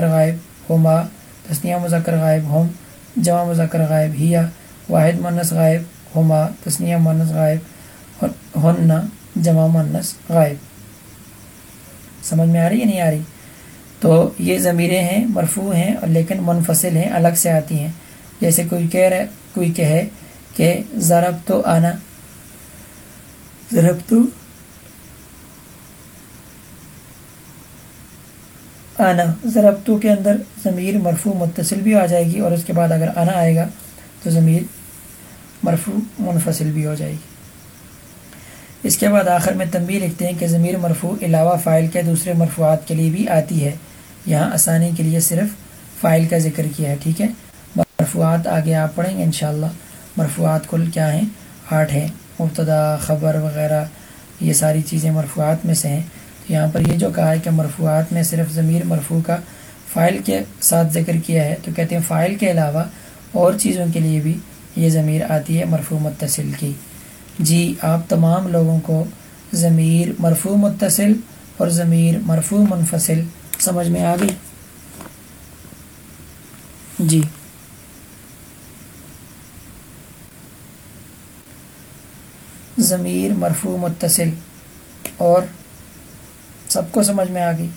مذکر غائب ہما تسنیہ مذکر غائب ہم جمع مذکر غائب ہیا، واحد منس غائب ہما تسنیہ منس غائب ہن جمع منس غائب۔ سمجھ میں آ رہی ہے نہیں آ رہی؟ تو یہ ضمیریں ہیں، مرفوع ہیں اور لیکن منفصل ہیں، الگ سے آتی ہیں۔ جیسے کوئی کہہ رہے کوئی کہے کہ ضرب تو آنا ضرب تو آنا ضرب تو کے اندر ضمیر مرفوع متصل بھی آ جائے گی اور اس کے بعد اگر آنا آئے گا تو ضمیر مرفوع منفصل بھی ہو جائے گی۔ اس کے بعد آخر میں تنبیہ لکھتے ہیں کہ ضمیر مرفوع علاوہ فائل کے دوسرے مرفوعات کے لیے بھی آتی ہے۔ یہاں آسانی کے لیے صرف فائل کا ذکر کیا ہے، ٹھیک ہے؟ مرفوعات آگے آپ پڑھیں گے انشاءاللہ۔ مرفوعات کل کیا ہیں؟ آٹھ ہیں۔ مبتدا، خبر وغیرہ، یہ ساری چیزیں مرفوعات میں سے ہیں۔ تو یہاں پر یہ جو کہا ہے کہ مرفوعات میں صرف ضمیر مرفوع کا فائل کے ساتھ ذکر کیا ہے، تو کہتے ہیں فائل کے علاوہ اور چیزوں کے لیے بھی یہ ضمیر آتی ہے مرفوع متصل کی۔ جی آپ تمام لوگوں کو ضمیر مرفوع متصل اور ضمیر مرفوع منفصل سمجھ میں آ گئی؟ جی۔ ضمیر مرفوع متصل اور سب کو سمجھ میں آ گئی۔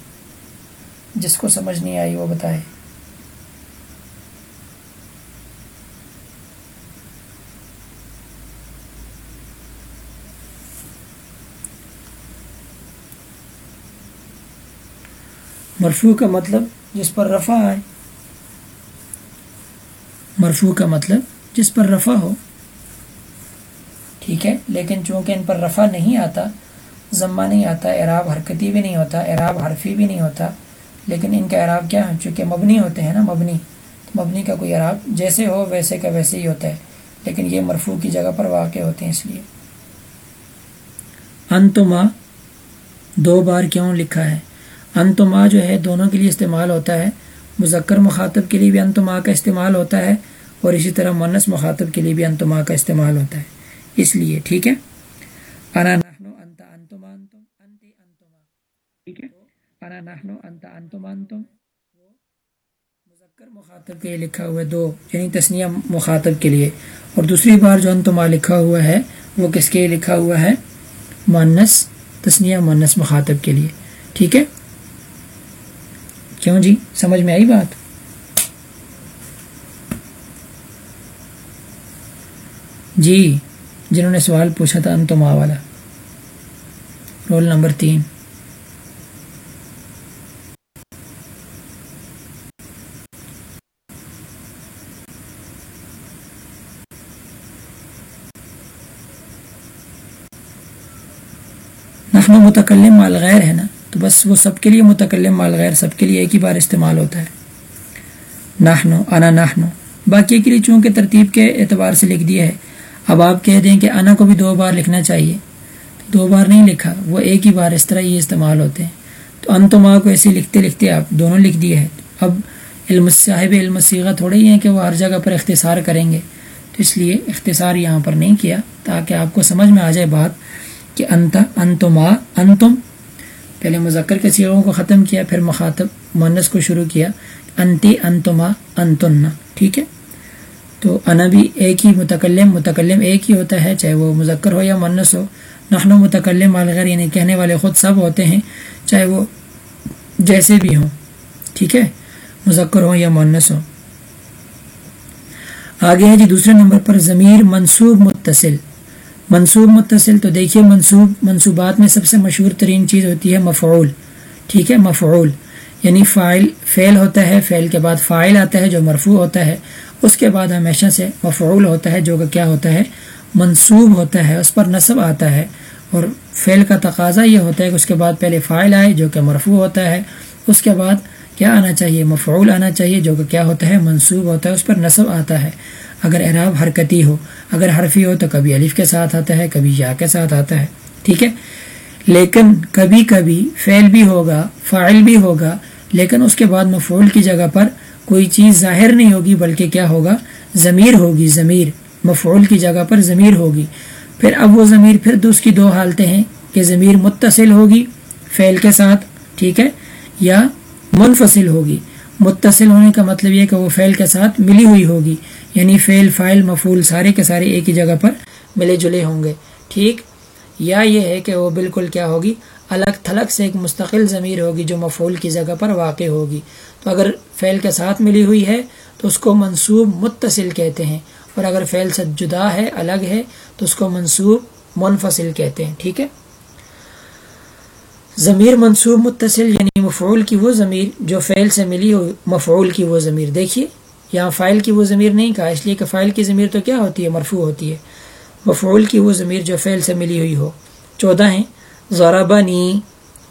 جس کو سمجھ نہیں آئی وہ بتائے۔ مرفوع کا مطلب جس پر رفع آئے۔ مرفوع کا مطلب جس پر رفع ہو۔ ٹھیک ہے، لیکن چونکہ ان پر رفع نہیں آتا ضمہ نہیں آتا، اعراب حرکتی بھی نہیں ہوتا، اعراب حرفی بھی نہیں ہوتا۔ لیکن ان کا اعراب کیا ہے چونکہ مبنی ہوتے ہیں نا، مبنی۔ تو مبنی کا کوئی اعراب جیسے ہو ویسے کا ویسے ہی ہوتا ہے۔ لیکن یہ مرفوع کی جگہ پر واقع ہوتے ہیں اس لیے۔ انتما دو بار کیوں لکھا ہے؟ انتما جو ہے دونوں کے لیے استعمال ہوتا ہے۔ مذکر مخاطب کے لیے بھی انتما کا استعمال ہوتا ہے اور اسی طرح منس مخاطب کے لیے بھی انتما کا استعمال ہوتا ہے۔ اس لیے، ٹھیک ہے؟ انا نحنو انت انتما انتم انتی انتما ٹھیک ہے؟ انا نحنو انت انتما انتم۔ مذکر مخاطب کے لیے لکھا ہوا ہے دو یعنی تسنیہ مخاطب کے لیے۔ اور دوسری بار جو انتما لکھا ہوا ہے، وہ کس کے لیے لکھا ہوا ہے؟ مانس تسنیہ مانس مخاطب کے لیے۔ ٹھیک ہے؟ کیوں جی؟ سمجھ میں آئی بات؟ جی جنہوں نے سوال پوچھا تھا انتما والا۔ رول نمبر تین۔ نحن متکلم مال غیر ہے نا، تو بس وہ سب کے لیے متکلم مال غیر، سب کے لیے ایک ہی بار استعمال ہوتا ہے۔ نحنو انا نحنو باقی کے لیے چونکہ ترتیب کے اعتبار سے لکھ دیا ہے۔ اب آپ کہہ دیں کہ انا کو بھی دو بار لکھنا چاہیے۔ دو بار نہیں لکھا، وہ ایک ہی بار اس طرح یہ استعمال ہوتے ہیں۔ تو انتما کو ایسے لکھتے لکھتے آپ دونوں لکھ دیے ہے۔ اب علم صاحب علم سیغہ تھوڑے ہی ہیں کہ وہ ہر جگہ پر اختصار کریں گے۔ تو اس لیے اختصار یہاں پر نہیں کیا، تاکہ آپ کو سمجھ میں آ جائے بات۔ کہ انت انتما انتم. پہلے مذکر کے سیغوں کو ختم کیا، پھر مخاطب مونس کو شروع کیا. انتی انتما انتن. ٹھیک ہے؟ تو انا بھی ایک ہی متکلم متکلم ایک ہی ہوتا ہے، چاہے وہ مذکر ہو یا منس ہو. نحن و متکلم والغیر یعنی کہنے والے خود سب ہوتے ہیں، چاہے وہ جیسے بھی ہوں. ٹھیک ہے؟ مذکر ہو یا مونس ہو آگے ہے جی دوسرے نمبر پر، ضمیر منصوب متصل. منصوب متصل تو دیکھیے منصوب، منصوبات میں سب سے مشہور ترین چیز ہوتی ہے مفعول، ٹھیک ہے؟ مفعول یعنی فائل، فعل ہوتا ہے، فعل کے بعد فائل آتا ہے جو مرفوع ہوتا ہے، اس کے بعد ہمیشہ سے مفعول ہوتا ہے جو کہ کیا ہوتا ہے؟ منصوب ہوتا ہے، اس پر نصب آتا ہے، اور فعل کا تقاضا یہ ہوتا ہے کہ اس کے بعد پہلے فائل آئے جو کہ مرفوع ہوتا ہے، اس کے بعد کیا آنا چاہیے؟ مفعول آنا چاہیے جو کہ کیا ہوتا ہے؟ منصوب ہوتا ہے، اس پر نصب آتا ہے۔ اگر اعراب حرکتی ہو، اگر حرفی ہو تو کبھی الف کے ساتھ آتا ہے، کبھی یا کے ساتھ آتا ہے۔ ٹھیک ہے؟ لیکن کبھی کبھی فعل بھی ہوگا فائل بھی ہوگا، لیکن اس کے بعد مفعول کی جگہ پر کوئی چیز ظاہر نہیں ہوگی، بلکہ کیا ہوگا؟ ضمیر ہوگی، ضمیر۔ مفعول کی جگہ پر ضمیر ہوگی۔ پھر اب وہ ضمیر پھر تو اس کی دو حالتیں ہیں کہ ضمیر متصل ہوگی فعل کے ساتھ، ٹھیک ہے؟ یا منفصل ہوگی۔ متصل ہونے کا مطلب یہ کہ وہ فعل کے ساتھ ملی ہوئی ہوگی یعنی فعل، فائل مفول سارے کے سارے ایک ہی جگہ پر ملے جلے ہوں گے۔ ٹھیک؟ یا یہ ہے کہ وہ بالکل کیا ہوگی؟ الگ تھلگ سے ایک مستقل ضمیر ہوگی جو مفول کی جگہ پر واقع ہوگی۔ تو اگر فعل کے ساتھ ملی ہوئی ہے تو اس کو منصوب متصل کہتے ہیں۔ اور اگر فعل سے جدا ہے، الگ ہے، تو اس کو منصوب منفصل کہتے ہیں۔ ٹھیک ہے؟ ضمیر منصوب متصل یعنی مفعول کی وہ ضمیر جو فعل سے ملی ہو مفعول کی وہ ضمیر۔ دیکھیے، یہاں فائل کی وہ ضمیر نہیں کہا، اس لیے کہ فائل کی ضمیر تو کیا ہوتی ہے؟ مرفوع ہوتی ہے۔ مفعول کی وہ ضمیر جو فعل سے ملی ہوئی ہو۔ چودہ ہیں زورابا نی۔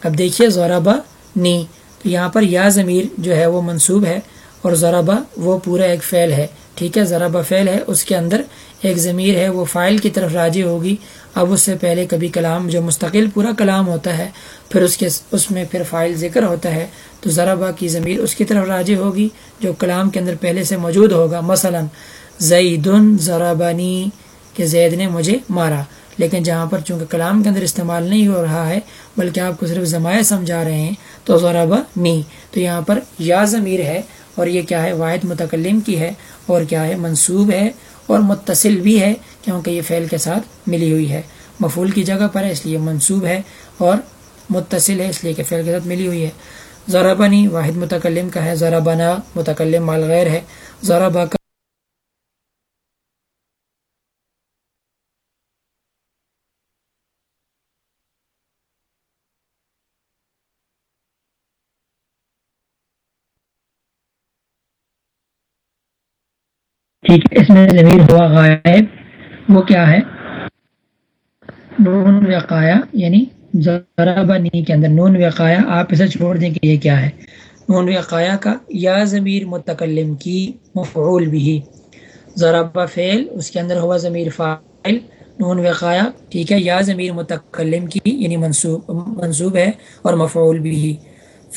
اب دیکھیے زورابا نی۔ تو یہاں پر یا ضمیر جو ہے وہ منصوب ہے اور ذرابا وہ پورا ایک فعل ہے۔ ٹھیک ہے ذرابا فعل ہے۔ اس کے اندر ایک ضمیر ہے، وہ فائل کی طرف راجی ہوگی۔ اب اس سے پہلے کبھی کلام، جو مستقل پورا کلام ہوتا ہے، پھر اس کے، اس میں پھر فائل ذکر ہوتا ہے۔ تو ذرابا کی ضمیر اس کی طرف راجی ہوگی، جو کلام کے اندر پہلے سے موجود ہوگا۔ مثلا، زیدن ذرابانی کہ زید نے مجھے مارا۔ لیکن جہاں پر چونکہ کلام کے اندر استعمال نہیں ہو رہا ہے، بلکہ آپ کو صرف زمایہ سمجھا رہے ہیں، تو ذرابا نی تو یہاں پر یا ضمیر ہے، اور یہ کیا ہے؟ واحد متکلم کی ہے۔ اور کیا ہے؟ منصوب ہے اور متصل بھی ہے کیونکہ یہ فعل کے ساتھ ملی ہوئی ہے۔ مفول کی جگہ پر ہے، اس لیے منصوب ہے اور متصل ہے، اس لیے کہ فعل کے ساتھ ملی ہوئی ہے۔ ذرابنی واحد متکلم کا ہے۔ ذرا بنا متکلم مال غیر ہے۔ ذرا کا ٹھیک ہے، اس میں ضمیر ہوا غائب۔ وہ کیا ہے؟ نون وقایا یعنی ضربنی کے اندر۔ نون وقایا، آپ اسے چھوڑ دیں کہ یہ کیا ہے؟ نون وقایا کا یا ضمیر متکلم کی مفعول بھی۔ ضربہ فعل، اس کے اندر ہوا ضمیر فائل نون وقایا، ٹھیک ہے، یا ضمیر متکلم کی یعنی منصوب منصوب ہے اور مفعول بھی۔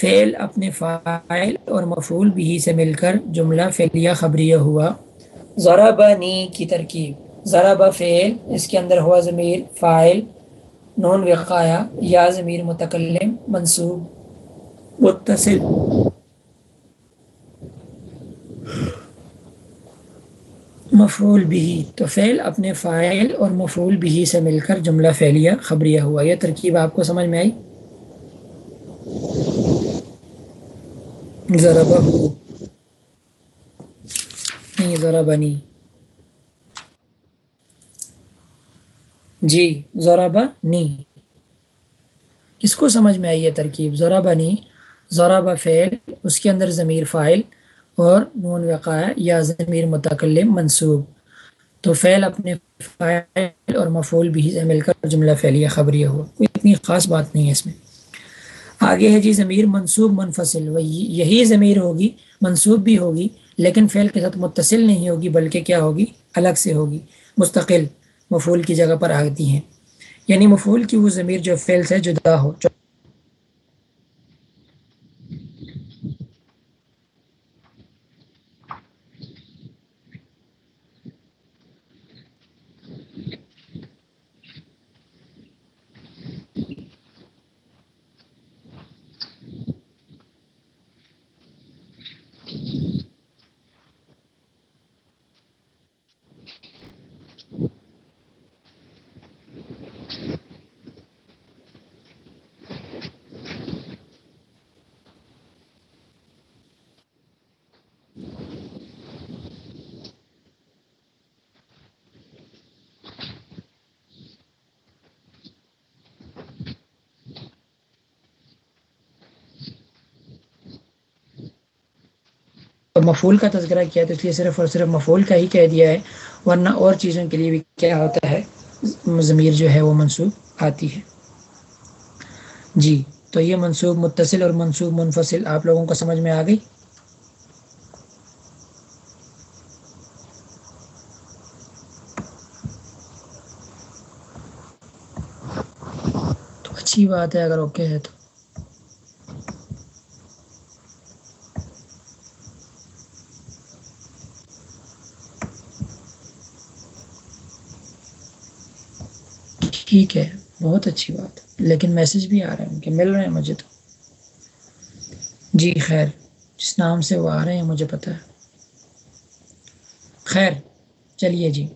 فعل اپنے فائل اور مفعول بھی سے مل کر جملہ فعلیہ خبریہ ہوا۔ ذرا نی کی ترکیب۔ ذرا فعل، اس کے اندر ہوا ضمیر فائل نون وقایا، یا ضمیر متکلم، منصوب۔ متصل۔ مفعول بھی تو فعل اپنے فائل اور مفعول بھی سے مل کر جملہ فعلیہ، خبریہ ہوا۔ یہ ترکیب آپ کو سمجھ میں آئی؟ ذرا ہو نہیں ذرا بنی۔ جی ذرا بنی۔ کس کو سمجھ میں آئی ہے ترکیب؟ ذرا بنی، ذرا بفعل اس کے اندر ضمیر فائل اور نون وقاع یا ضمیر متکلم منصوب۔ تو فعل اپنے فائل اور مفول بھی مل کر، جملہ فعلیہ خبریہ ہوا کوئی اتنی خاص بات نہیں ہے اس میں۔ آگے ہے جی ضمیر منصوب منفصل، وہی، یہی ضمیر ہوگی، منصوب بھی ہوگی۔ لیکن فعل کے ساتھ متصل نہیں ہوگی، بلکہ کیا ہوگی؟ الگ سے ہوگی۔ مستقل مفول کی جگہ پر آتی ہیں۔ یعنی مفول کی وہ ضمیر جو فعل سے جدا ہو مفول کا تذکرہ کیا تو اس لیے صرف اور صرف مفول کا ہی کہہ دیا ہے، ورنہ اور چیزوں کے لیے بھی کیا ہوتا ہے، ضمیر جو ہے وہ منصوب آتی ہے۔ جی تو یہ منصوب متصل اور منصوب منفصل آپ لوگوں کو سمجھ میں آ گئی؟ تو اچھی بات ہے، اگر اوکے ہے تو ٹھیک ہے بہت اچھی بات لیکن میسج بھی آ رہے ہیں کہ مل رہے ہیں مجھے تو۔ جی خیر، جس نام سے وہ آ رہے ہیں مجھے پتہ ہے۔ خیر، چلیے جی۔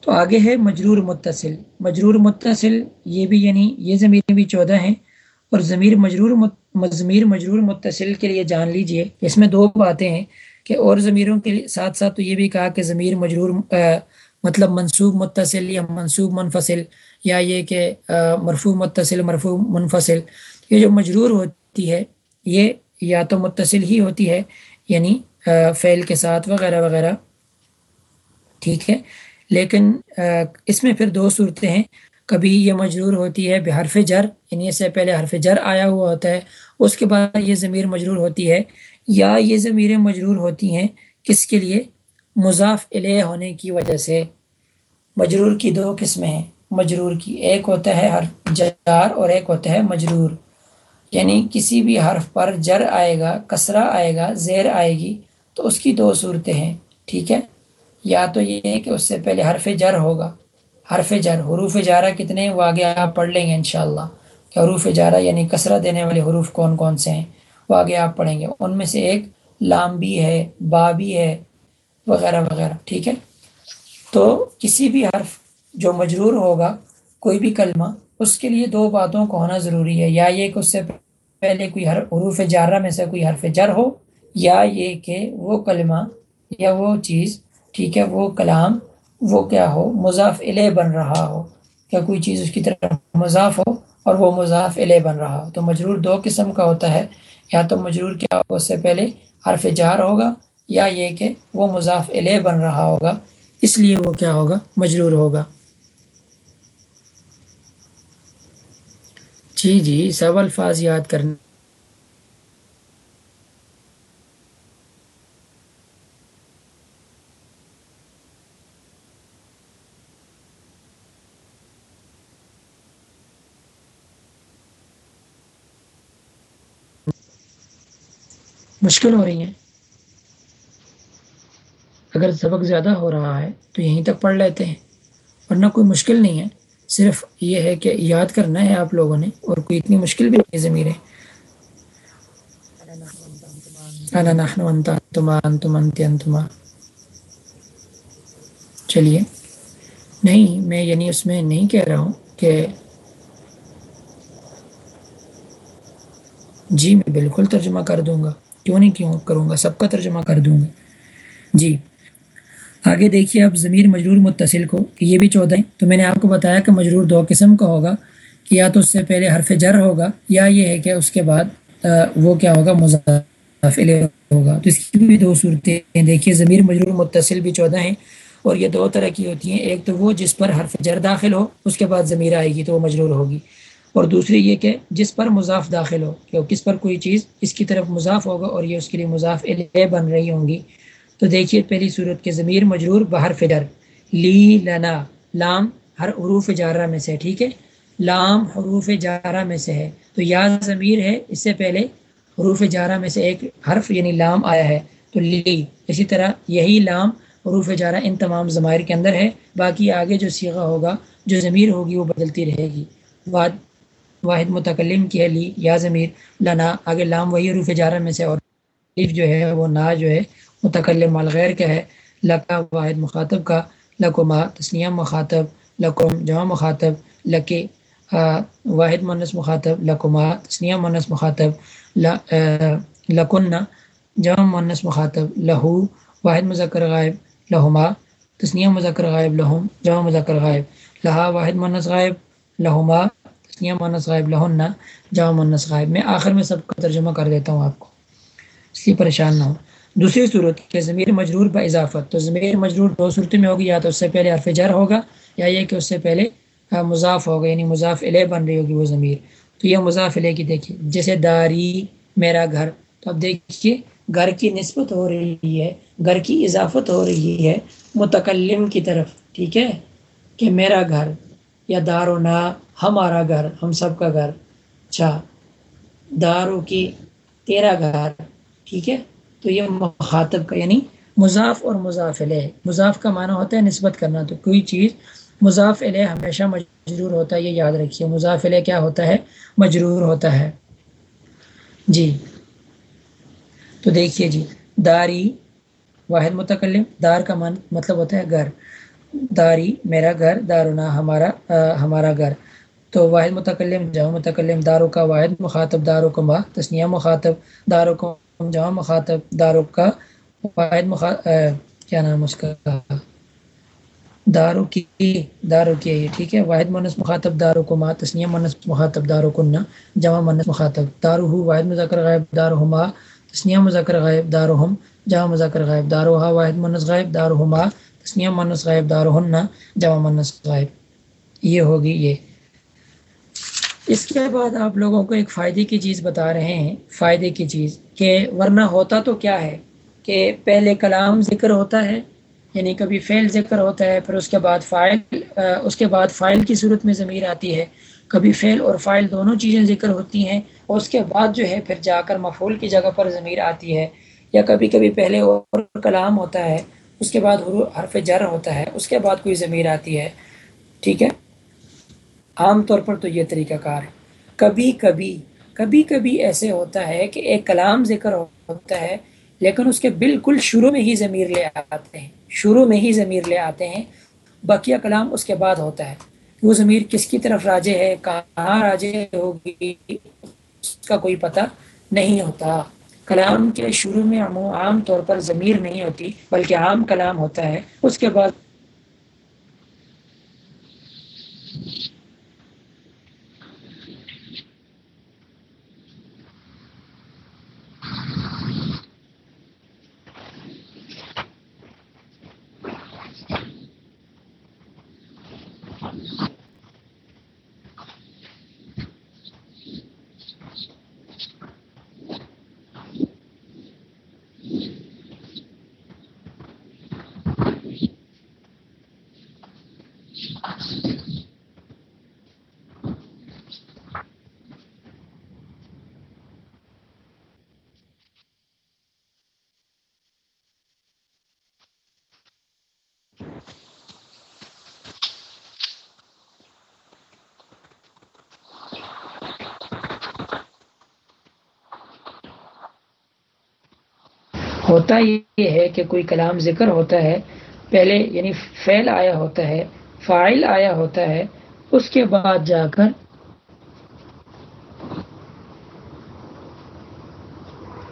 تو آگے ہے مجرور متصل۔ مجرور متصل یہ بھی یعنی یہ ضمیریں بھی چودہ ہیں۔ اور ضمیر مجرور ضمیر مجرور متصل کے لیے جان لیجیے۔ اس میں دو باتیں ہیں کہ اور ضمیروں کے ساتھ ساتھ تو یہ بھی کہا کہ ضمیر مجرور مطلب منصوب متصل یا منصوب منفصل یا یہ کہ مرفوع متصل، مرفوع منفصل، یہ جو مجرور ہوتی ہے، یہ یا تو متصل ہی ہوتی ہے یعنی فعل کے ساتھ وغیرہ وغیرہ، ٹھیک ہے؟ لیکن اس میں پھر دو صورتیں ہیں۔ کبھی یہ مجرور ہوتی ہے بحرف جر یعنی اس سے پہلے حرف جر آیا ہوا ہوتا ہے، اس کے بعد یہ ضمیر مجرور ہوتی ہے، یا یہ ضمیریں مجرور ہوتی ہیں کس کے لیے؟ مضاف علیہ ہونے کی وجہ سے۔ مجرور کی دو قسمیں ہیں۔ مجرور کی ایک ہوتا ہے حرف جار اور ایک ہوتا ہے مجرور۔ یعنی کسی بھی حرف پر جر آئے گا، کسرہ آئے گا، زیر آئے گی، تو اس کی دو صورتیں ہیں، ٹھیک ہے؟ یا تو یہ ہے کہ اس سے پہلے حرف جر ہوگا۔ حرف جر، حروف جارہ کتنے ہیں وہ آگے آپ پڑھ لیں گے انشاءاللہ۔ کہ حروف جارہ یعنی کسرہ دینے والے حروف کون کون سے ہیں وہ آگے آپ پڑھیں گے۔ ان میں سے ایک لام بھی ہے، با بھی ہے، وغیرہ وغیرہ، ٹھیک ہے؟ تو کسی بھی حرف جو مجرور ہوگا، کوئی بھی کلمہ، اس کے لیے دو باتوں کو ہونا ضروری ہے۔ یا یہ کہ اس سے پہلے کوئی حروف جارہ میں سے کوئی حرف جر ہو، یا یہ کہ وہ کلمہ یا وہ چیز، ٹھیک ہے، وہ کلام، وہ کیا ہو، مضاف علیہ بن رہا ہو۔ کیا کوئی چیز اس کی طرف مضاف ہو اور وہ مضاف علیہ بن رہا ہو۔ تو مجرور دو قسم کا ہوتا ہے۔ یا تو مجرور کیا ہوگا اس سے پہلے حرف جار ہوگا، یا یہ کہ وہ مضاف علیہ بن رہا ہوگا۔ اس لیے وہ کیا ہوگا؟ مجرور ہوگا۔ جی جی سب الفاظ یاد کرنے۔ مشکل ہو رہی ہیں۔ اگر سبق زیادہ ہو رہا ہے تو یہیں تک پڑھ لیتے ہیں۔ ورنہ کوئی مشکل نہیں ہے۔ صرف یہ ہے کہ یاد کرنا ہے آپ لوگوں نے اور کوئی اتنی مشکل بھی نہیں ضمیر۔ ہے چلیے۔ نہیں، میں یعنی اس میں نہیں کہہ رہا ہوں کہ جی میں بالکل ترجمہ کر دوں گا۔ کیوں نہیں کیوں کروں گا؟ سب کا ترجمہ کر دوں گا۔ جی۔ آگے دیکھیے اب ضمیر مجرور متصل کو کہ یہ بھی چودہ ہیں۔ تو میں نے آپ کو بتایا کہ مجرور دو قسم کا ہوگا، کہ یا تو اس سے پہلے حرف جر ہوگا یا یہ ہے کہ اس کے بعد وہ کیا ہوگا، مضافل ہوگا۔ تو اس کی بھی دو صورتیں دیکھیے، ضمیر مجرور متصل بھی چودہ ہیں اور یہ دو طرح کی ہوتی ہیں۔ ایک تو وہ جس پر حرف جر داخل ہو، اس کے بعد ضمیر آئے گی تو وہ مجرور ہوگی۔ اور دوسری یہ کہ جس پر مضاف داخل ہو، کہ کس پر کوئی چیز اس کی طرف مضاف ہوگا اور یہ اس کے لیے مضاف علیہ بن رہی ہوں گی۔ تو دیکھیے پہلی صورت کے ضمیر مجرور بہر فجر۔ لی، لنا، لام ہر حروف جارہ میں سے ٹھیک ہے؟ لام حروف جارہ میں سے ہے۔ تو یا ضمیر ہے، اس سے پہلے حروف جارہ میں سے ایک حرف یعنی لام آیا ہے۔ تو لی، اسی طرح یہی لام حروف جارہ ان تمام ضمائر کے اندر ہے۔ باقی آگے جو سیغہ ہوگا، جو ضمیر ہوگی، وہ بدلتی رہے گی۔ واحد واحد متکلم کی ہے، لی، یا ضمیر، لنا، آگے لام، وہی حروف جارہ میں سے اور جو ہے، وہ نا جو ہے متکلم الغیر کا ہے۔ لکا واحد مخاطب کا لکما تسنیم مخاطب لکم جمع مخاطب، لکی واحد منس مخاطب لکما تسنیم منس مخاطب لکن جمع منس مخاطب، لہو واحد مذکر غائب لہما تسنیم مذکر غائب، لہم جمع مذکر غائب، لہا واحد منس غائب لہما تسنیم منس غائب، لہن جمع منس غائب۔ میں آخر میں سب کا ترجمہ کر دیتا ہوں آپ کو، اس لیے پریشان نہ ہو دوسری صورت کہ ضمیر مجرور با اضافت تو ضمیر مجرور دو صورتوں میں ہوگی، یا تو اس سے پہلے حرف جر ہوگا، یا یہ کہ اس سے پہلے مضاف ہوگا یعنی مضاف علیہ بن رہی ہوگی وہ ضمیر۔ تو یہ مضاف علیہ کی دیکھیے، جیسے داری میرا گھر۔ تو اب دیکھیے، گھر کی نسبت ہو رہی ہے، گھر کی اضافت ہو رہی ہے متکلم کی طرف، ٹھیک ہے؟ کہ میرا گھر یا دار و نا، ہمارا گھر، ہم سب کا گھر۔ اچھا دارو کی تیرا گھر، ٹھیک ہے؟ تو یہ مخاطب کا یعنی مضاف اور مضاف علیہ مضاف کا معنی ہوتا ہے نسبت کرنا، تو کوئی چیز مضاف علیہ ہمیشہ مجرور ہوتا ہے، یہ یاد رکھیے۔ مضاف علیہ کیا ہوتا ہے؟ مجرور ہوتا ہے۔ جی۔ تو دیکھیے جی داری واحد متکلم، دار کا من مطلب ہوتا ہے گھر۔ داری میرا گھر دارونا ہمارا ہمارا گھر۔ تو واحد متکلم جمع متکلم دارو کا واحد مخاطب دارو کا ماہ تسنیہ مخاطب دارو کو جمع مخاطب دارو کا، واحد مخاطب کیا نام اس کا؟ دارو کی دارو کی ہے ٹھیک ہے؟ واحد منس مخاطب دارو کو ماں تسنیہ منس مخاطب دارو کنہ جمع منس مخاطب دارو ہو واحد مذکر غائب دارو ہما تسنیہ مذکر غائب دارو ہم جمع مذکر غائب دارو ہا واحد منس غائب دارو ہما تسنیہ منس غائب دارو ہنہ جمع منس غائب۔ یہ ہوگی یہ۔ اس کے بعد آپ لوگوں کو ایک فائدے کی چیز بتا رہے ہیں، فائدے کی چیز کہ ورنہ ہوتا تو کیا ہے کہ پہلے کلام ذکر ہوتا ہے یعنی کبھی فعل ذکر ہوتا ہے، پھر اس کے بعد فائل اس کے بعد فائل کی صورت میں ضمیر آتی ہے۔ کبھی فعل اور فائل دونوں چیزیں ذکر ہوتی ہیں، اور اس کے بعد جو ہے پھر جا کر مفول کی جگہ پر ضمیر آتی ہے۔ یا کبھی کبھی پہلے اور کلام ہوتا ہے، اس کے بعد حرف جر ہوتا ہے، اس کے بعد کوئی ضمیر آتی ہے۔ ٹھیک ہے؟ عام طور پر تو یہ طریقہ کار ہے۔ کبھی کبھی کبھی کبھی ایسے ہوتا ہے کہ ایک کلام ذکر ہوتا ہے، لیکن اس کے بالکل شروع میں ہی ضمیر لے آتے ہیں۔ شروع میں ہی ضمیر لے آتے ہیں۔ بقیہ کلام اس کے بعد ہوتا ہے۔ وہ ضمیر کس کی طرف راجے ہے، کہاں راجے ہوگی، اس کا کوئی پتہ نہیں ہوتا۔ کلام کے شروع میں عام طور پر ضمیر نہیں ہوتی، بلکہ عام کلام ہوتا ہے۔ اس کے بعد ہوتا یہ ہے کہ کوئی کلام ذکر ہوتا ہے، پہلے یعنی فعل آیا ہوتا ہے فائل آیا ہوتا ہے، اس کے بعد جا کر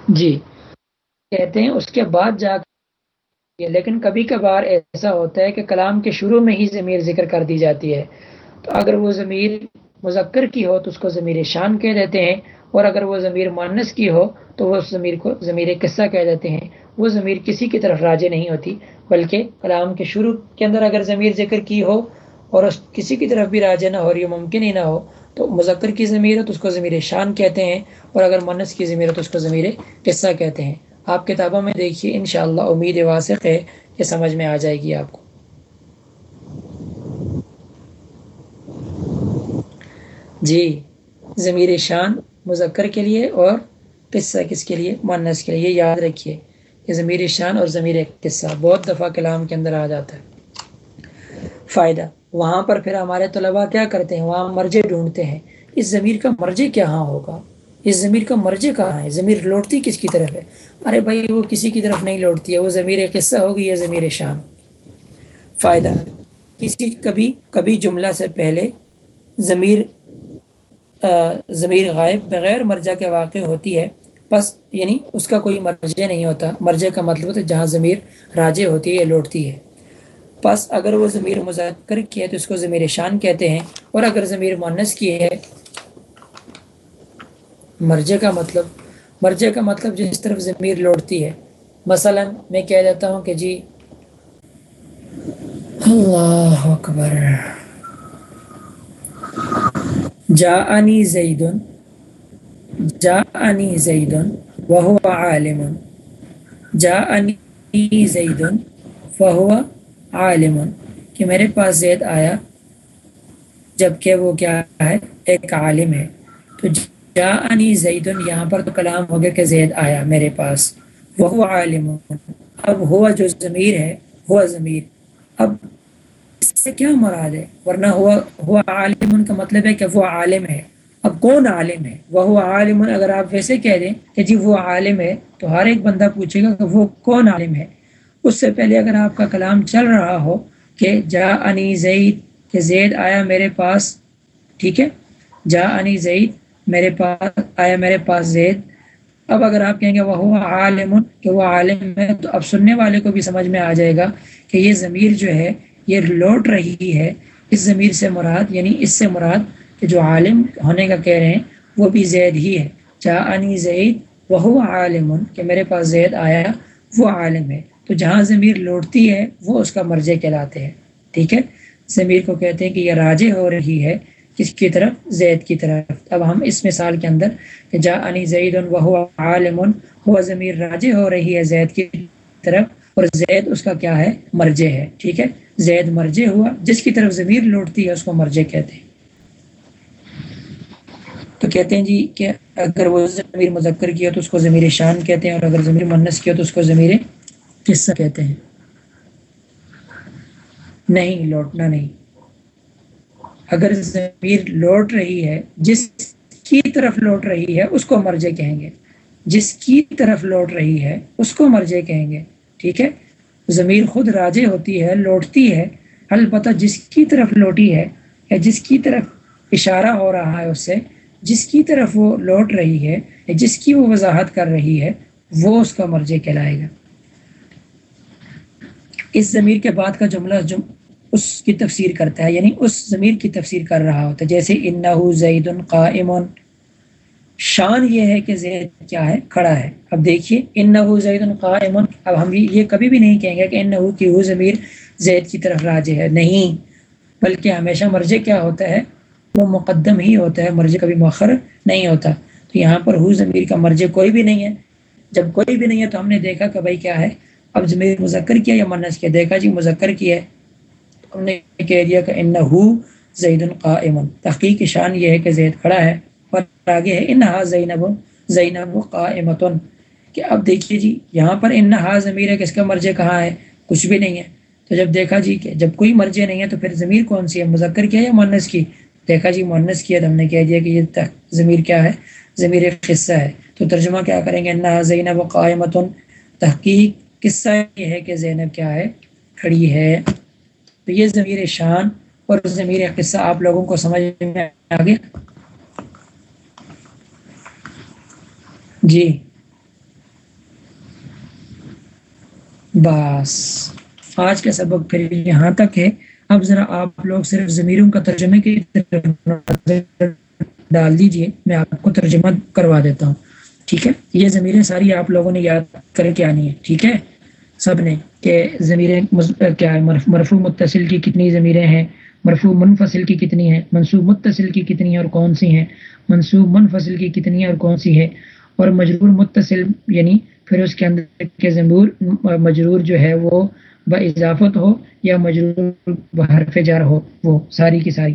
جی کہتے ہیں اس کے بعد جا کر لیکن کبھی کبھار ایسا ہوتا ہے کہ کلام کے شروع میں ہی ضمیر ذکر کر دی جاتی ہے۔ تو اگر وہ ضمیر مذکر کی ہو تو اس کو ضمیر شان کہہ دیتے ہیں اور اگر وہ ضمیر مانس کی ہو تو وہ اس ضمیر کو ضمیر قصہ کہہ دیتے ہیں۔ وہ ضمیر کسی کی طرف راجے نہیں ہوتی، بلکہ کلام کے شروع کے اندر اگر ضمیر ذکر کی ہو اور اس کسی کی طرف بھی راجے نہ ہو اور یہ ممکن ہی نہ ہو تو مذکر کی ضمیر ہے تو اس کو ضمیر شان کہتے ہیں اور اگر منس کی ضمیر ہے تو اس کو ضمیر قصہ کہتے ہیں۔ آپ کتابوں میں دیکھیے انشاءاللہ امید واسق ہے یہ سمجھ میں آ جائے گی آپ کو۔ جی ضمیر شان مذکر کے لیے اور قصہ کس کے لیے؟ مانس کے لیے، یاد رکھیے۔ یہ ضمیر شان اور ضمیر قصہ، بہت دفعہ کلام کے اندر آ جاتا ہے۔ فائدہ، وہاں پر پھر ہمارے طلباء کیا کرتے ہیں؟ وہاں مرجے ڈھونڈتے ہیں۔ اس ضمیر کا مرجے کہاں ہوگا؟ اس ضمیر کا مرجے کہاں ہے؟ ضمیر لوٹتی کس کی طرف ہے؟ ارے بھائی، وہ کسی کی طرف نہیں لوٹتی ہے، وہ ضمیر قصہ ہوگی یا ضمیر شان؟ فائدہ، کسی کبھی کبھی جملہ سے پہلے ضمیر ضمیر غائب بغیر مرجع کے واقع ہوتی ہے۔ بس یعنی اس کا کوئی مرجع نہیں ہوتا۔ مرجع کا مطلب ہوتا ہے جہاں ضمیر راجے ہوتی ہے یا لوٹتی ہے۔ بس اگر وہ ضمیر مذکر کی ہے تو اس کو ضمیر شان کہتے ہیں۔ اور اگر ضمیر مونس کی ہے، مرجع کا مطلب مرجع کا مطلب جس طرف ضمیر لوٹتی ہے۔ مثلا، میں کہہ دیتا ہوں کہ جی اللہ اکبر۔ جاءنی زیدن جاءنی زیدن وهو عالم. جاءنی زیدن فهو عالم. کہ میرے پاس زید آیا، جبکہ وہ کیا ہے؟ ایک عالم ہے. تو جاءنی زیدن، یہاں پر تو کلام ہو گیا کہ زید آیا میرے پاس. وہ عالم. اب ہوا جو ضمیر ہے، ہوا ضمیر. اب سے کیا مراد ہے؟ ورنہ ہوا ہوا عالم کا مطلب ہے کہ وہ عالم ہے۔ اب کون عالم ہے؟ وہ عالم، اگر آپ ویسے کہہ دیں کہ جی وہ عالم ہے، تو ہر ایک بندہ پوچھے گا کہ وہ کون عالم ہے۔ اس سے پہلے اگر آپ کا کلام چل رہا ہو کہ جا انی زید، کہ زید آیا میرے پاس، ٹھیک ہے؟ جا انی زید میرے پاس، آیا میرے پاس زید۔ اب اگر آپ کہیں گے وہ عالم، کہ وہ عالم ہے، تو اب سننے والے کو بھی سمجھ میں آ جائے گا کہ یہ ضمیر جو ہے یہ لوٹ رہی ہے، اس ضمیر سے مراد یعنی اس سے مراد کہ جو عالم ہونے کا کہہ رہے ہیں، وہ بھی زید ہی ہے۔ جا انی زید وہ عالم، کہ میرے پاس زید آیا، وہ عالم ہے۔ تو جہاں ضمیر لوٹتی ہے، وہ اس کا مرجے کہلاتے ہیں۔ ٹھیک ہے؟ ضمیر کو کہتے ہیں کہ یہ راجے ہو رہی ہے، کس کی طرف؟ زید کی طرف۔ اب ہم اس مثال کے اندر کہ جا انی زید وہ عالم، ہوا ضمیر راجے ہو رہی ہے زید کی طرف۔ اور زید اس کا کیا ہے؟ مرجے ہے، ٹھیک ہے؟ زید مرجے ہوا، جس کی طرف ضمیر لوٹتی ہے، اس کو مرجے کہتے ہیں۔ تو کہتے ہیں جی کہ اگر وہ ضمیر مذکر کیا تو اس کو ضمیر شان کہتے ہیں، اور اگر ضمیر منس کیا تو اس کو ضمیر قصہ کہتے ہیں۔ نہیں، لوٹنا نہیں۔ اگر ضمیر لوٹ رہی ہے، جس کی طرف لوٹ رہی ہے، اس کو مرجے کہیں گے۔ جس کی طرف لوٹ رہی ہے، اس کو مرجے کہیں گے۔ ٹھیک ہے؟ ضمیر خود راجے ہوتی ہے، لوٹتی ہے، البتہ جس کی طرف لوٹی ہے یا جس کی طرف اشارہ ہو رہا ہے اس سے، جس کی طرف وہ لوٹ رہی ہے یا جس کی وہ وضاحت کر رہی ہے، وہ اس کا مرجے کہلائے گا۔ اس ضمیر کے بعد کا جملہ جم اس کی تفسیر کرتا ہے یعنی اس ضمیر کی تفسیر کر رہا ہوتا ہے، جیسے انہو زید قائم شان یہ ہے کہ زید کیا ہے؟ کھڑا ہے۔ اب دیکھیے، انہو زید قائم اب ہم بھی یہ کبھی بھی نہیں کہیں گے کہ انہو کی وہ ضمیر زید کی طرف راجے ہے۔ نہیں، بلکہ ہمیشہ مرجے کیا ہوتا ہے؟ وہ مقدم ہی ہوتا ہے مرجے کبھی مؤخر نہیں ہوتا۔ تو یہاں پر ہو ضمیر کا مرجے کوئی بھی نہیں ہے۔ جب کوئی بھی نہیں ہے تو ہم نے دیکھا کہ بھائی کیا ہے؟ اب ضمیر مذکر کیا یا منس کیا؟ دیکھا جی مذکر کیا ہے۔ ہم نے کہہ دیا کہ ان زید القائم تحقیق شان یہ ہے کہ زید کھڑا ہے۔ اور آگے ہے انہا زینب زینب قائمتن کہ اب دیکھیے جی یہاں پر انہا ضمیر ہے کہ اس کا مرجے کہاں ہے؟ کچھ بھی نہیں ہے۔ تو جب دیکھا جی کہ جب کوئی مرجے نہیں ہے، تو پھر ضمیر کون سی ہے؟ مذکر کیا یا منس کی؟ دیکھا جی مونس کیا تو ہم نے کہہ دیا کہ یہ ضمیر کیا ہے؟ ضمیر ایک قصہ ہے۔ تو ترجمہ کیا کریں گے؟ انہا زینب قائمتن تحقیق قصہ یہ ہے کہ زینب کیا ہے؟ کھڑی ہے۔ تو یہ ضمیر شان اور ضمیر قصہ آپ لوگوں کو سمجھ میں آگے؟ جی۔ بس۔ آج کا سبق پھر یہاں تک ہے۔ اب ذرا آپ لوگ صرف ضمیروں کا ترجمے کی ڈال دیجیے۔ میں آپ کو ترجمہ کروا دیتا ہوں۔ ٹھیک ہے؟ یہ ضمیریں ساری آپ لوگوں نے یاد کر کے آنی ہے ٹھیک ہے؟ سب نے کہ ضمیریں کیا ہے؟ مرفوع متصل کی کتنی ضمیریں ہیں؟ مرفوع منفصل کی کتنی ہیں؟ منصوب متصل کی کتنی ہیں اور کون سی ہیں؟ منصوب منفصل کی کتنی ہیں اور کون سی ہے اور مجرور متصل یعنی پھر اس کے اندر کے ضمور مجرور جو ہے وہ با اضافت ہو یا مجرور بحرف جار ہو، وہ ساری کی ساری۔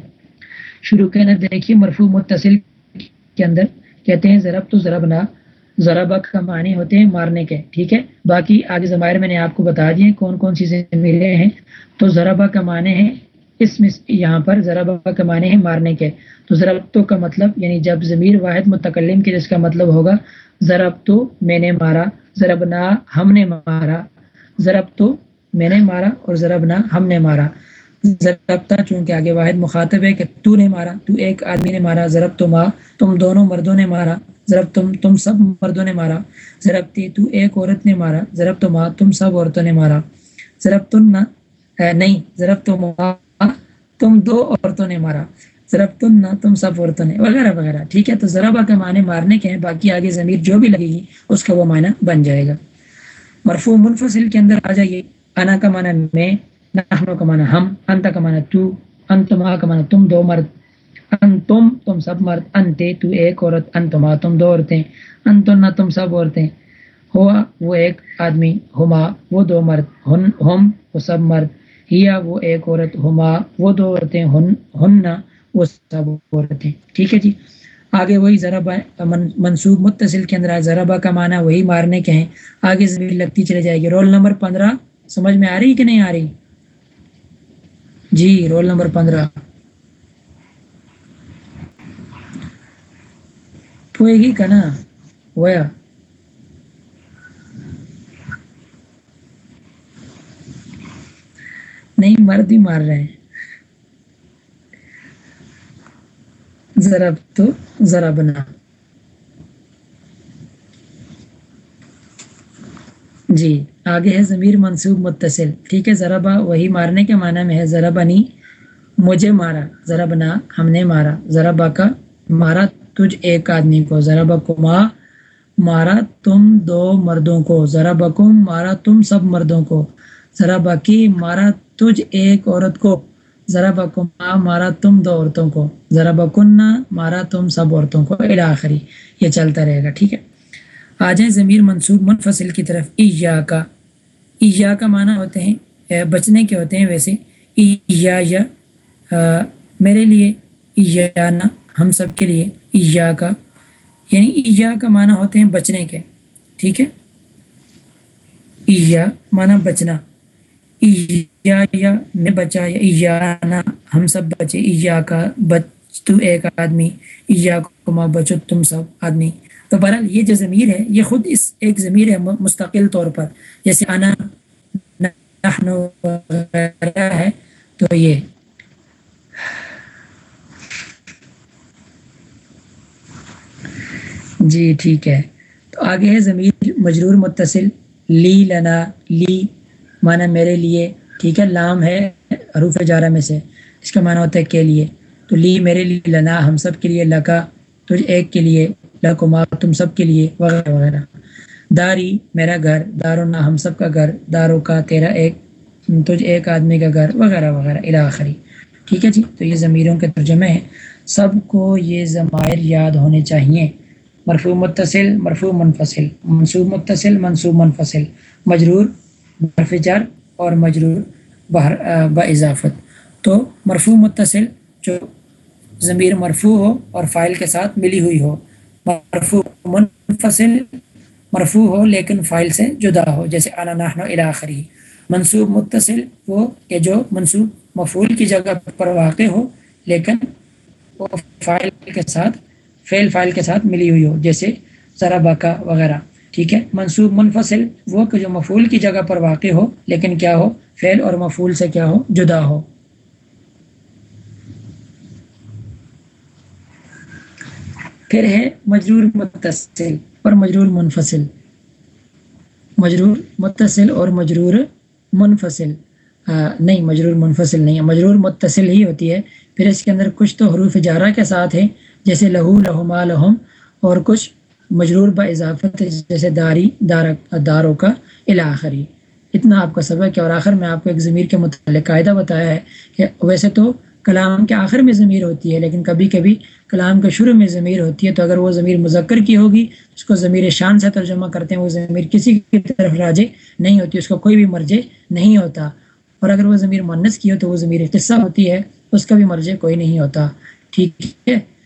شروع کے اندر دیکھیے مرفوع متصل کے اندر کہتے ہیں، ضرب تو ضرب نہ ذرا کا معنی ہوتے ہیں مارنے کے، ٹھیک ہے؟ باقی آگے ضمائر میں نے آپ کو بتا دیے کون کون سی ملے ہیں۔ تو ذرا کا معنی ہے اس میں یہاں پر ذرا کا معنی ہے مارنے کے تو ضرب تو کا مطلب یعنی جب ضمیر واحد متکلم کے جس کا مطلب ہوگا ضرب تو میں نے مارا ضرب نہ ہم نے مارا ضرب تو میں نے مارا اور ضرب نہ ہم نے مارا ضربتا چونکہ آگے واحد مخاطب ہے کہ تو نے مارا تو ایک آدمی نے مارا ضرب تو ماں تم دونوں مردوں نے مارا ضرب تم تم سب مردوں نے مارا ضربتی تو ایک عورت نے مارا ضرب تو ماں تم سب عورتوں نے مارا ضرب تم نہ نہیں ضرب تو ماں تم دو عورتوں نے مارا۔ ضرب تم نہ، تم سب عورتوں نے۔ وغیرہ وغیرہ۔ ٹھیک ہے، تو ضربا کے معنی مارنے کے ہیں، باقی آگے ضمیر جو بھی لگے گی، اس کا وہ معنی بن جائے گا۔ مرفوع منفصل کے اندر آ جائیے۔ انا کا معنی میں، نحنو کا معنی ہم، انت کا معنی تو، انتما کا معنی تم دو مرد۔ ان تم تم سب مرد۔ انتے، تو ایک عورت۔ انتما، تم دو عورتیں۔ انتنا تم سب عورتیں۔ ہوا، وہ ایک آدمی۔ ہما، وہ دو مرد۔ ہن، ہم، وہ سب مرد۔ ہیا وہ ایک عورت ہما، وہ دو عورتیں ہن، ہننا، وہ سب عورتیں۔ ٹھیک ہے جی؟ آگے وہی ذرا منصوب متصل کے اندر ذرا کا معنی وہی مارنے کے ہیں۔ آگے زمین لگتی چلے جائے گی۔ رول نمبر پندرہ، سمجھ میں آ رہی کہ نہیں آ رہی؟ جی رول نمبر پندرہ۔ پوئے گی کا نا ویا۔ نہیں، مرد ہی مار رہے ہیں۔ ذرا تو، ذرا بنا۔ جی آگے ہے ضمیر منصوب متصل۔ ٹھیک ہے، ذرا با، وہی مارنے کے معنی میں ہے۔ ذرا بنی، مجھے مارا۔ ذرا بنا، ہم نے مارا۔ ذرا با کا، مارا تجھ ایک آدمی کو۔ ذرا بکما مارا تم دو مردوں کو۔ ذرا بکم مارا تم سب مردوں کو۔ ذرا باقی مارا تجھ ایک عورت کو، ذرا بکما مارا تم دو عورتوں کو، ذرا بکن مارا تم سب عورتوں کو آخری، یہ چلتا رہے گا، ٹھیک ہے؟ آ جائیں ضمیر منصوب منفصل کی طرف ایا کا ایا کا معنی ہوتے ہیں بچنے کے ہوتے ہیں ویسے۔ ایا یا میرے لیے ایا نا ہم سب کے لیے ایا کا یعنی ایا کا معنی ہوتے ہیں بچنے کے، ٹھیک ہے؟ ایا معنی بچنا۔ یا میں بچا یا نا، ہم سب بچے ایا کا بچ تو ایک آدمی ایا کما بچو، تم سب آدمی۔ تو بہرحال یہ جو ضمیر ہے، یہ خود اس ایک ضمیر ہے مستقل طور پر۔ جیسے انا نحن ہے، تو یہ۔ جی ٹھیک ہے۔ تو آگے ہے ضمیر مجرور متصل، لی لنا، لی معنی میرے لیے۔ ٹھیک ہے، لام ہے حروف جارہ میں سے۔ اس کا معنی ہوتا ہے کے لیے۔ تو لی میرے لیے، لنا ہم سب کے لیے، لکا تجھ ایک کے لیے لکما تم سب کے لیے، وغیرہ وغیرہ۔ داری میرا گھر، دارو نہ ہم سب کا گھر، دارو کا تیرا ایک، تجھ ایک آدمی کا گھر، وغیرہ وغیرہ الاخری ٹھیک ہے جی؟ تو یہ ضمیروں کے ترجمے ہیں۔ سب کو یہ ضمائر یاد ہونے چاہیے۔ مرفوع متصل، مرفوع منفصل۔ منصوب متصل، منصوب منفصل۔ مجرور برف جر اور مجرور بہر باضافت تو مرفوع متصل جو ضمیر مرفوع ہو اور فائل کے ساتھ ملی ہوئی ہو۔ مرفوع منفصل مرفوع ہو لیکن فائل سے جدا ہو، جیسے اعلیٰ نحن الاخری منصوب متصل وہ کہ جو منصوب مفول کی جگہ پر واقع ہو لیکن وہ فائل کے ساتھ فیل فائل کے ساتھ ملی ہوئی ہو، جیسے ذرا باقا وغیرہ۔ ٹھیک ہے؟ منصوب منفصل، وہ کہ جو مفول کی جگہ پر واقع ہو، لیکن کیا ہو؟ فیل اور مفول سے کیا ہو؟ جدا ہو۔ پھر ہے مجرور متصل اور مجرور منفصل۔ مجرور متصل اور مجرور منفصل۔ نہیں، مجرور منفصل نہیں ہے، مجرور متصل ہی ہوتی ہے۔ پھر اس کے اندر کچھ تو حروف جارہ کے ساتھ ہیں، جیسے لہو لہما لہم اور کچھ مجرور با اضافت جیسے داری دار داروں کا الاخری اتنا آپ کا سبق ہے اور آخر میں آپ کو ایک ضمیر کے متعلق قاعدہ بتایا ہے کہ ویسے تو کلام کے آخر میں ضمیر ہوتی ہے، لیکن کبھی کبھی کلام کے شروع میں ضمیر ہوتی ہے، تو اگر وہ ضمیر مذکر کی ہوگی، اس کو ضمیر شان سے ترجمہ کرتے ہیں، وہ ضمیر کسی کی طرف راجے نہیں ہوتی، اس کو کوئی بھی مرجے نہیں ہوتا۔ اور اگر وہ ضمیر منس کی ہو تو وہ ضمیر قصہ ہوتی ہے، اس کا بھی مرجے کوئی نہیں ہوتا۔ ٹھیک ہے؟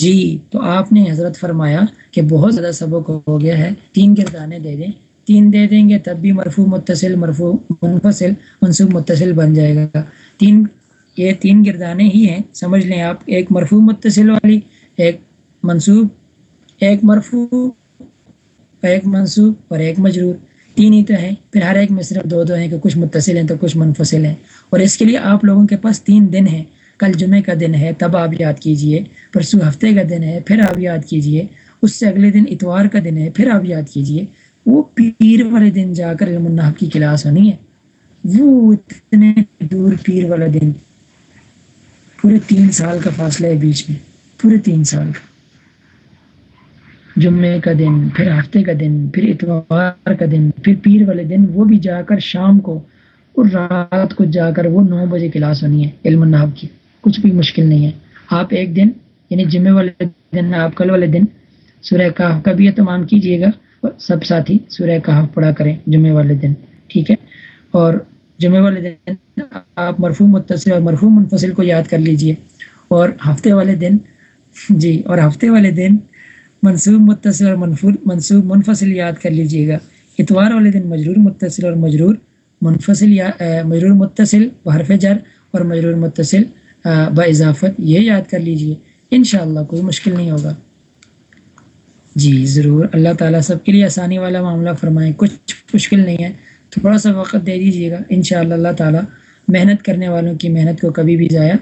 جی تو آپ نے حضرت فرمایا کہ بہت زیادہ سبق ہو گیا ہے، تین گردانے دے دیں۔ تین دے دیں گے تب بھی مرفوع، متصل، مرفوع، منفصل، منصوب، متصل بن جائے گا۔ تین، یہ تین گردانے ہی ہیں، سمجھ لیں آپ، ایک مرفوع، متصل والی، ایک منصوب، ایک مرفوع، ایک منصوب اور ایک مجرور۔ تین ہی تو ہیں، پھر ہر ایک میں صرف دو دو ہیں کہ کچھ متصل ہیں تو کچھ منفصل ہیں۔ اور اس کے لیے آپ لوگوں کے پاس تین دن ہیں۔ کل جمعے کا دن ہے، تب آپ یاد کیجیے، پرسوں ہفتے کا دن ہے، پھر آپ یاد کیجیے، اس سے اگلے دن اتوار کا دن ہے، پھر آپ یاد کیجیے۔ وہ پیر والے دن جا کر علم النحب کی کلاس ہونی ہے۔ وہ اتنے دور پیر والا دن۔ پورے تین سال کا فاصلہ ہے بیچ میں، پورے تین سال۔ کا جمعے کا دن، پھر ہفتے کا دن، پھر اتوار کا دن، پھر پیر والے دن، وہ بھی جا کر شام کو اور رات کو جا کر وہ نو بجے کلاس ہونی ہے علم النحب کی۔ کچھ بھی مشکل نہیں ہے۔ آپ ایک دن یعنی جمعے والے دن آپ کل والے دن سورہ کہف کا بھی اہتمام کیجیے گا سب ساتھی سورہ کہف پڑھا کریں جمعے والے دن، ٹھیک ہے؟ اور جمعے والے دن آپ مرفوع متصل اور مرفوع منفصل کو یاد کر لیجیے۔ اور ہفتے والے دن جی اور ہفتے والے دن منصوب متصل اور منصوب منفصل یاد کر لیجیے گا۔ اتوار والے دن مجرور متصل اور مجرور منفصل یا مجرور متصل بحرف جر، اور مجرور متصل با اضافت یہ یاد کر لیجیے، انشاءاللہ کوئی مشکل نہیں ہوگا۔ جی ضرور۔ اللہ تعالیٰ سب کے لیے آسانی والا معاملہ فرمائیں کچھ مشکل نہیں ہے۔ تھوڑا سا وقت دے دیجیے گا ان شاء اللہ اللہ تعالیٰ محنت کرنے والوں کی محنت کو کبھی بھی ضائع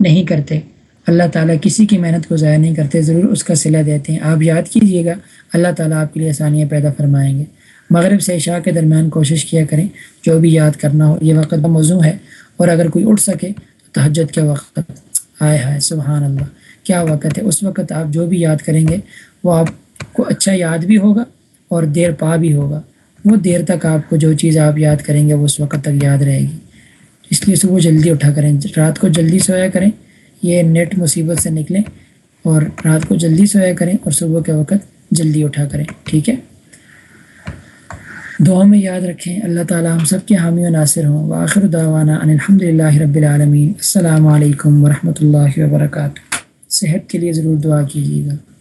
نہیں کرتے۔ اللہ تعالیٰ کسی کی محنت کو ضائع نہیں کرتے، ضرور اس کا صلہ دیتے ہیں۔ آپ یاد کیجیے گا، اللہ تعالیٰ آپ کے لیے آسانیاں پیدا فرمائیں گے۔ مغرب سے عشاء کے درمیان کوشش کیا کریں، جو بھی یاد کرنا ہو، یہ وقت موضوع ہے۔ اور اگر کوئی اٹھ سکے تہجد کے وقت آئے ہائے، سبحان اللہ۔ کیا وقت ہے؟ اس وقت آپ جو بھی یاد کریں گے، وہ آپ کو اچھا یاد بھی ہوگا اور دیر پا بھی ہوگا۔ وہ دیر تک آپ کو جو چیز آپ یاد کریں گے، وہ اس وقت تک یاد رہے گی۔ اس لیے صبح جلدی اٹھا کریں، رات کو جلدی سویا کریں، یہ نیٹ مصیبت سے نکلیں اور رات کو جلدی سویا کریں اور صبح کے وقت جلدی اٹھا کریں۔ ٹھیک ہے؟ دعا میں یاد رکھیں، اللہ تعالیٰ ہم سب کے حامی و ناصر ہوں۔ وآخر دعوانا ان الحمد للہ رب العالمین۔ السلام علیکم ورحمۃ اللہ وبرکاتہ۔ صحت کے لیے ضرور دعا کیجیے گا۔